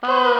Bye.